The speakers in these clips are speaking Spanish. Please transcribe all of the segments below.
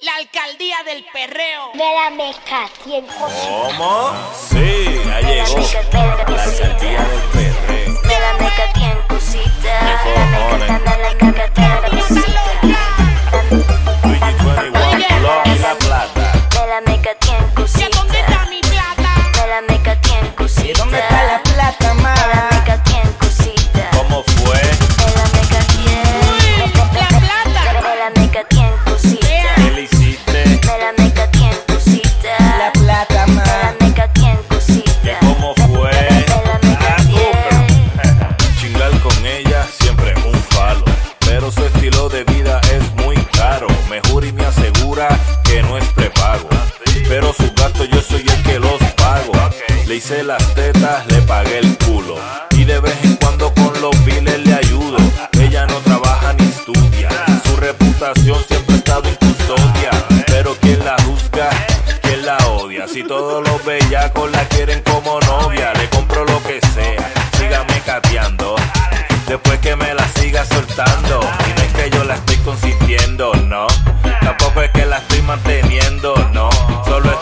La alcaldía del perreo. De la mezcla, ¿Cómo? Sí, ya llegó. La alcaldía del perreo. hice las tetas, le pagué el culo. Y de vez en cuando con los biles le ayudo. Ella no trabaja ni estudia. Su reputación siempre ha estado en custodia. Pero quien la juzga, quien la odia. Si todos los bellacos la quieren como novia, le compro lo que sea. Sígame cateando. Después que me la siga soltando. Y que yo la estoy consintiendo, no. Tampoco es que la estoy manteniendo, no.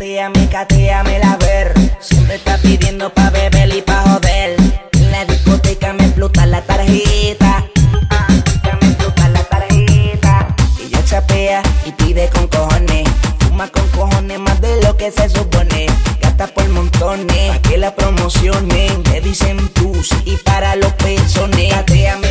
cateame, cateame la ver. Siempre está pidiendo pa' beber y pa' joder. En la discoteca me explota la tarjeta. Me explota la tarjeta. Ella chapea y pide con cojones. Fuma con cojones más de lo que se supone. Gasta por montones, pa' que la promocionen. Le dicen tus y para los pezones. Cateame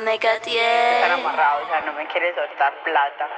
me catié. Están amarrados, no me quiere soltar plata.